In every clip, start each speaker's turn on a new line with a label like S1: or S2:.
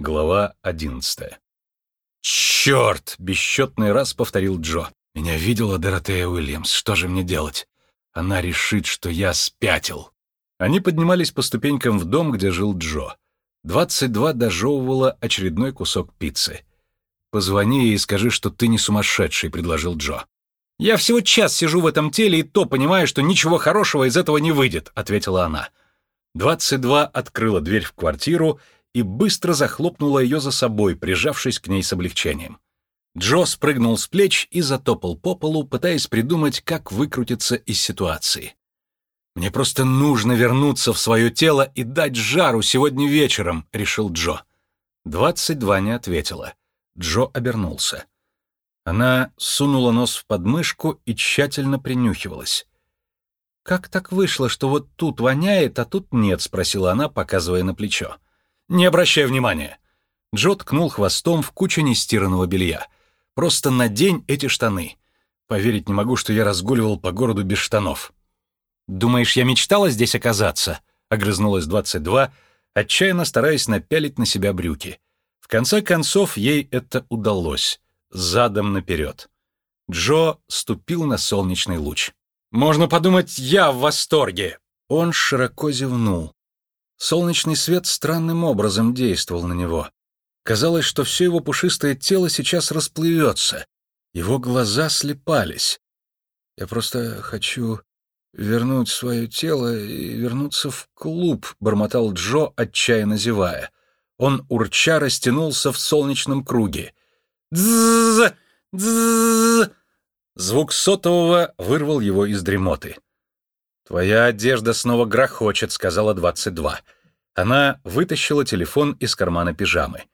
S1: Глава одиннадцатая. «Черт!» — бесчетный раз повторил Джо. «Меня видела Доротея Уильямс. Что же мне делать? Она решит, что я спятил». Они поднимались по ступенькам в дом, где жил Джо. Двадцать два дожевывала очередной кусок пиццы. «Позвони ей и скажи, что ты не сумасшедший», — предложил Джо. «Я всего час сижу в этом теле и то понимаю, что ничего хорошего из этого не выйдет», — ответила она. Двадцать два открыла дверь в квартиру и быстро захлопнула ее за собой, прижавшись к ней с облегчением. Джо спрыгнул с плеч и затопал по полу, пытаясь придумать, как выкрутиться из ситуации. «Мне просто нужно вернуться в свое тело и дать жару сегодня вечером», — решил Джо. Двадцать два не ответила. Джо обернулся. Она сунула нос в подмышку и тщательно принюхивалась. «Как так вышло, что вот тут воняет, а тут нет?» — спросила она, показывая на плечо. «Не обращай внимания». Джо ткнул хвостом в кучу нестиранного белья. «Просто надень эти штаны. Поверить не могу, что я разгуливал по городу без штанов». «Думаешь, я мечтала здесь оказаться?» — огрызнулась 22, отчаянно стараясь напялить на себя брюки. В конце концов, ей это удалось. Задом наперед. Джо ступил на солнечный луч. «Можно подумать, я в восторге!» Он широко зевнул. Солнечный свет странным образом действовал на него. Казалось, что все его пушистое тело сейчас расплывется. Его глаза слепались. «Я просто хочу вернуть свое тело и вернуться в клуб», — бормотал Джо, отчаянно зевая. Он урча растянулся в солнечном круге. «Дзззз! Дзззз!» Звук сотового вырвал его из дремоты. «Твоя одежда снова грохочет», — сказала 22. Она вытащила телефон из кармана пижамы.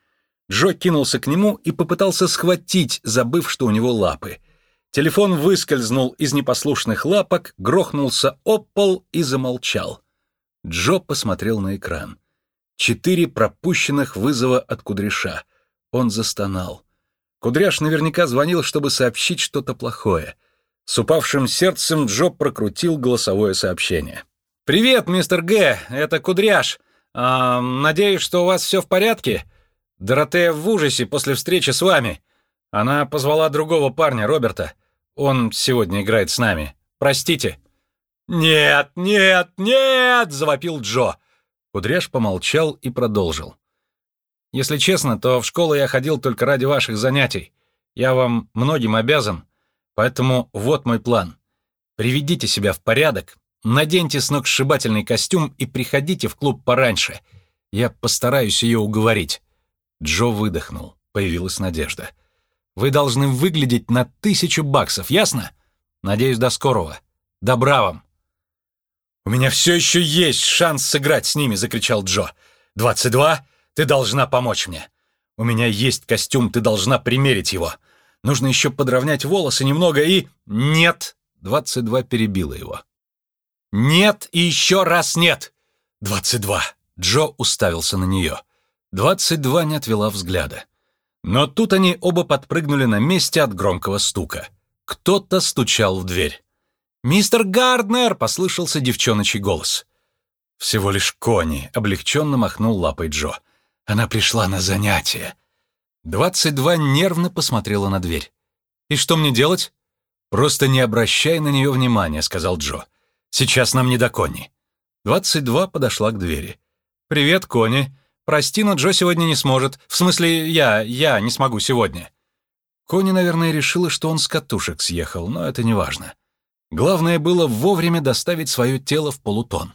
S1: Джо кинулся к нему и попытался схватить, забыв, что у него лапы. Телефон выскользнул из непослушных лапок, грохнулся об пол и замолчал. Джо посмотрел на экран. Четыре пропущенных вызова от Кудряша. Он застонал. Кудряш наверняка звонил, чтобы сообщить что-то плохое. С упавшим сердцем Джо прокрутил голосовое сообщение. «Привет, мистер Г. Это Кудряш. А, надеюсь, что у вас все в порядке? Доротея в ужасе после встречи с вами. Она позвала другого парня, Роберта. Он сегодня играет с нами. Простите». «Нет, нет, нет!» — завопил Джо. Кудряш помолчал и продолжил. «Если честно, то в школу я ходил только ради ваших занятий. Я вам многим обязан. Поэтому вот мой план. Приведите себя в порядок, наденьте сногсшибательный костюм и приходите в клуб пораньше. Я постараюсь ее уговорить». Джо выдохнул. Появилась надежда. «Вы должны выглядеть на тысячу баксов, ясно? Надеюсь, до скорого. Добра вам!» «У меня все еще есть шанс сыграть с ними!» — закричал Джо. «Двадцать два? Ты должна помочь мне. У меня есть костюм, ты должна примерить его. Нужно еще подровнять волосы немного и... Нет! Двадцать два перебила его. Нет и еще раз нет! Двадцать два. Джо уставился на нее. Двадцать два не отвела взгляда. Но тут они оба подпрыгнули на месте от громкого стука. Кто-то стучал в дверь. «Мистер Гарднер!» — послышался девчоночий голос. «Всего лишь кони», — облегченно махнул лапой Джо. «Она пришла на занятие». Двадцать два нервно посмотрела на дверь. «И что мне делать?» «Просто не обращай на нее внимания», — сказал Джо. «Сейчас нам не до Конни». Двадцать два подошла к двери. «Привет, Конни. Прости, но Джо сегодня не сможет. В смысле, я, я не смогу сегодня». Конни, наверное, решила, что он с катушек съехал, но это не важно. Главное было вовремя доставить свое тело в полутон.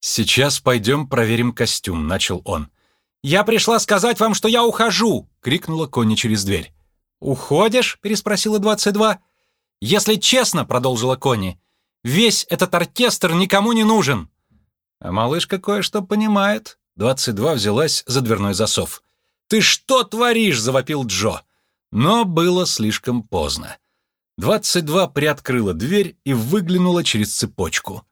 S1: «Сейчас пойдем проверим костюм», — начал он. «Я пришла сказать вам, что я ухожу!» — крикнула Конни через дверь. «Уходишь?» — переспросила 22. «Если честно», — продолжила Конни, — «весь этот оркестр никому не нужен». А малышка кое-что понимает. 22 взялась за дверной засов. «Ты что творишь?» — завопил Джо. Но было слишком поздно. 22 приоткрыла дверь и выглянула через цепочку.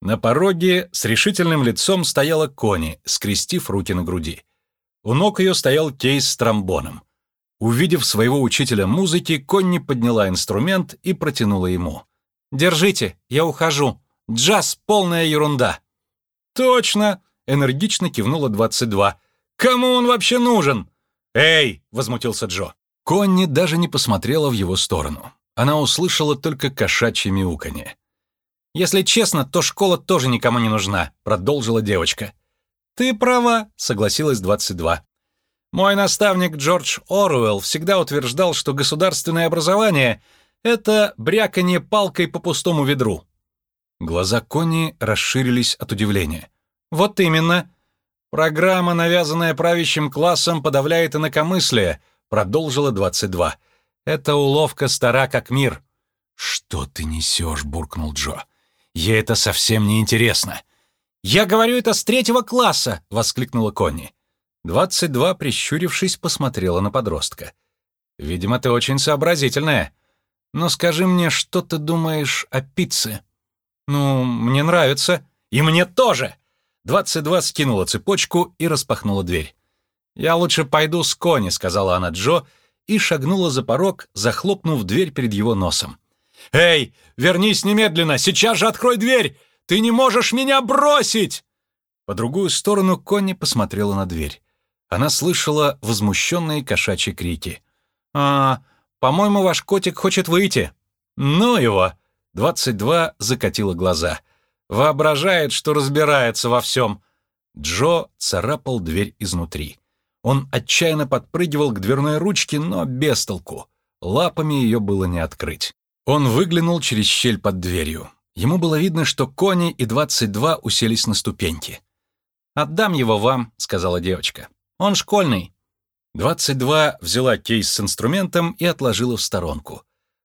S1: На пороге с решительным лицом стояла Кони, скрестив руки на груди. У ног ее стоял кейс с тромбоном. Увидев своего учителя музыки, Конни подняла инструмент и протянула ему. «Держите, я ухожу. Джаз — полная ерунда». «Точно!» — энергично кивнула 22. Кому он вообще нужен?» «Эй!» — возмутился Джо. Конни даже не посмотрела в его сторону. Она услышала только кошачье мяуканье. «Если честно, то школа тоже никому не нужна», — продолжила девочка. «Ты права», — согласилась 22. «Мой наставник Джордж Оруэлл всегда утверждал, что государственное образование — это бряканье палкой по пустому ведру». Глаза Конни расширились от удивления. «Вот именно. Программа, навязанная правящим классом, подавляет инакомыслие», — продолжила 22. «Это уловка стара как мир». «Что ты несешь?» — буркнул Джо. Ей это совсем не интересно. «Я говорю это с третьего класса!» — воскликнула Конни. Двадцать два, прищурившись, посмотрела на подростка. «Видимо, ты очень сообразительная. Но скажи мне, что ты думаешь о пицце?» «Ну, мне нравится. И мне тоже!» Двадцать два скинула цепочку и распахнула дверь. «Я лучше пойду с Конни», — сказала она Джо, и шагнула за порог, захлопнув дверь перед его носом. «Эй, вернись немедленно! Сейчас же открой дверь! Ты не можешь меня бросить!» По другую сторону Конни посмотрела на дверь. Она слышала возмущенные кошачьи крики. «А, по-моему, ваш котик хочет выйти». «Ну его!» Двадцать два закатила глаза. «Воображает, что разбирается во всем». Джо царапал дверь изнутри. Он отчаянно подпрыгивал к дверной ручке, но без толку. Лапами ее было не открыть. Он выглянул через щель под дверью. Ему было видно, что Кони и 22 уселись на ступеньки. «Отдам его вам», — сказала девочка. «Он школьный». 22 взяла кейс с инструментом и отложила в сторонку.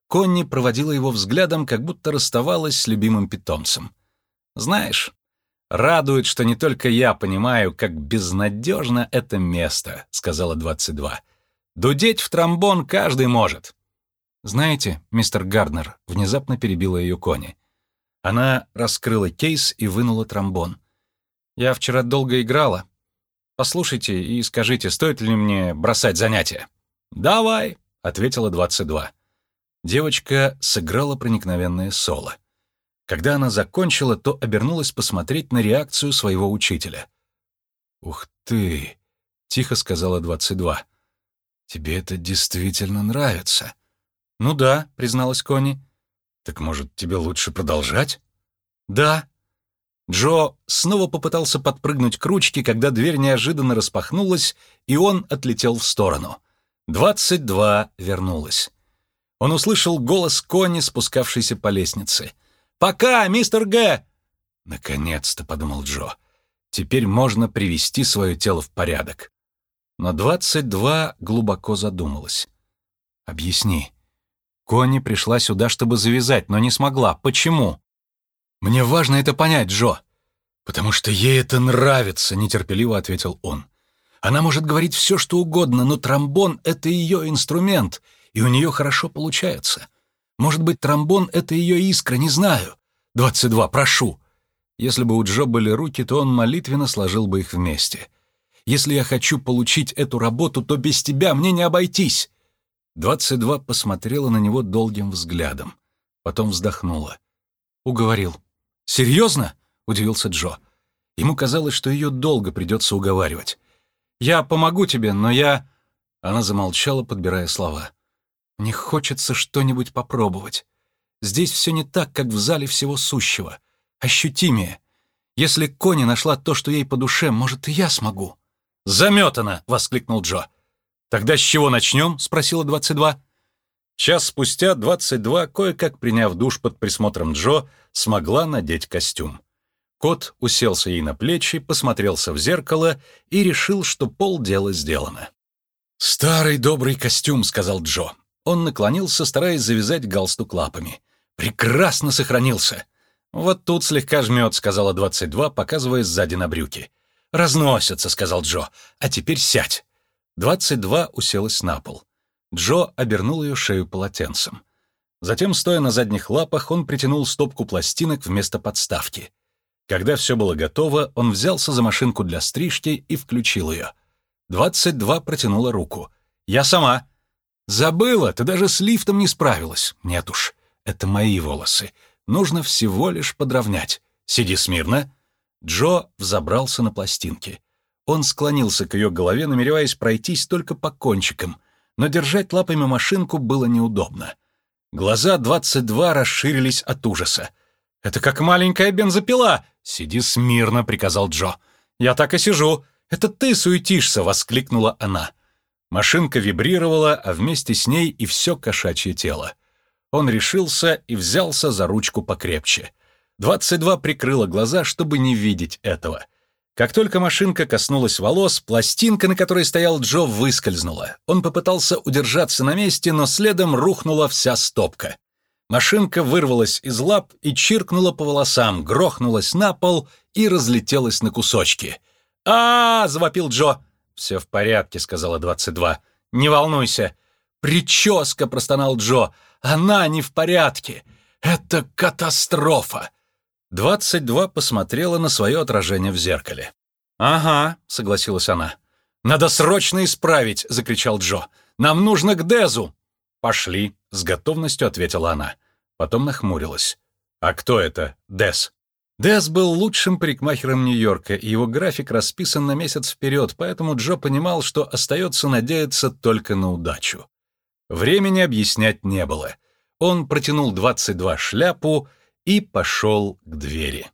S1: Конни проводила его взглядом, как будто расставалась с любимым питомцем. «Знаешь, радует, что не только я понимаю, как безнадежно это место», — сказала 22. «Дудеть в тромбон каждый может. «Знаете, мистер Гарднер», — внезапно перебила ее Кони. Она раскрыла кейс и вынула тромбон. «Я вчера долго играла. Послушайте и скажите, стоит ли мне бросать занятия?» «Давай», — ответила 22. Девочка сыграла проникновенное соло. Когда она закончила, то обернулась посмотреть на реакцию своего учителя. «Ух ты!» — тихо сказала 22. «Тебе это действительно нравится». «Ну да», — призналась Конни. «Так, может, тебе лучше продолжать?» «Да». Джо снова попытался подпрыгнуть к ручке, когда дверь неожиданно распахнулась, и он отлетел в сторону. «Двадцать два» вернулась. Он услышал голос Конни, спускавшейся по лестнице. «Пока, мистер Г!» «Наконец-то», — подумал Джо. «Теперь можно привести свое тело в порядок». Но двадцать два глубоко задумалась. «Объясни, Конни пришла сюда, чтобы завязать, но не смогла. Почему? «Мне важно это понять, Джо». «Потому что ей это нравится», — нетерпеливо ответил он. «Она может говорить все, что угодно, но тромбон — это ее инструмент, и у нее хорошо получается. Может быть, тромбон — это ее искра, не знаю. Двадцать два, прошу». Если бы у Джо были руки, то он молитвенно сложил бы их вместе. «Если я хочу получить эту работу, то без тебя мне не обойтись. Двадцать два посмотрела на него долгим взглядом. Потом вздохнула. Уговорил. «Серьезно?» — удивился Джо. Ему казалось, что ее долго придется уговаривать. «Я помогу тебе, но я...» Она замолчала, подбирая слова. «Мне хочется что-нибудь попробовать. Здесь все не так, как в зале всего сущего. Ощутимее. Если Кони нашла то, что ей по душе, может, и я смогу». «Заметано!» — воскликнул Джо. «Тогда с чего начнем?» — спросила 22. Час спустя 22, кое-как приняв душ под присмотром Джо, смогла надеть костюм. Кот уселся ей на плечи, посмотрелся в зеркало и решил, что полдела сделано. «Старый добрый костюм», — сказал Джо. Он наклонился, стараясь завязать галстук лапами. «Прекрасно сохранился!» «Вот тут слегка жмет», — сказала 22, показывая сзади на брюки. «Разносятся», — сказал Джо. «А теперь сядь». Двадцать два уселась на пол. Джо обернул ее шею полотенцем. Затем, стоя на задних лапах, он притянул стопку пластинок вместо подставки. Когда все было готово, он взялся за машинку для стрижки и включил ее. Двадцать два протянула руку. «Я сама». «Забыла, ты даже с лифтом не справилась». «Нет уж, это мои волосы. Нужно всего лишь подровнять. Сиди смирно». Джо взобрался на пластинки. Он склонился к ее голове, намереваясь пройтись только по кончикам, но держать лапами машинку было неудобно. Глаза 22 расширились от ужаса. «Это как маленькая бензопила!» «Сиди смирно», — приказал Джо. «Я так и сижу. Это ты суетишься!» — воскликнула она. Машинка вибрировала, а вместе с ней и все кошачье тело. Он решился и взялся за ручку покрепче. 22 прикрыла глаза, чтобы не видеть этого — как только машинка коснулась волос, пластинка, на которой стоял Джо, выскользнула. Он попытался удержаться на месте, но следом рухнула вся стопка. Машинка вырвалась из лап и чиркнула по волосам, грохнулась на пол и разлетелась на кусочки. а, -а, -а завопил Джо. «Все в порядке», — сказала 22. «Не волнуйся». «Прическа», — простонал Джо. «Она не в порядке. Это катастрофа». Двадцать два посмотрела на свое отражение в зеркале. «Ага», — согласилась она. «Надо срочно исправить!» — закричал Джо. «Нам нужно к Дезу!» «Пошли», — с готовностью ответила она. Потом нахмурилась. «А кто это, Дез?» Дез был лучшим парикмахером Нью-Йорка, и его график расписан на месяц вперед, поэтому Джо понимал, что остается надеяться только на удачу. Времени объяснять не было. Он протянул 22 шляпу и пошел к двери.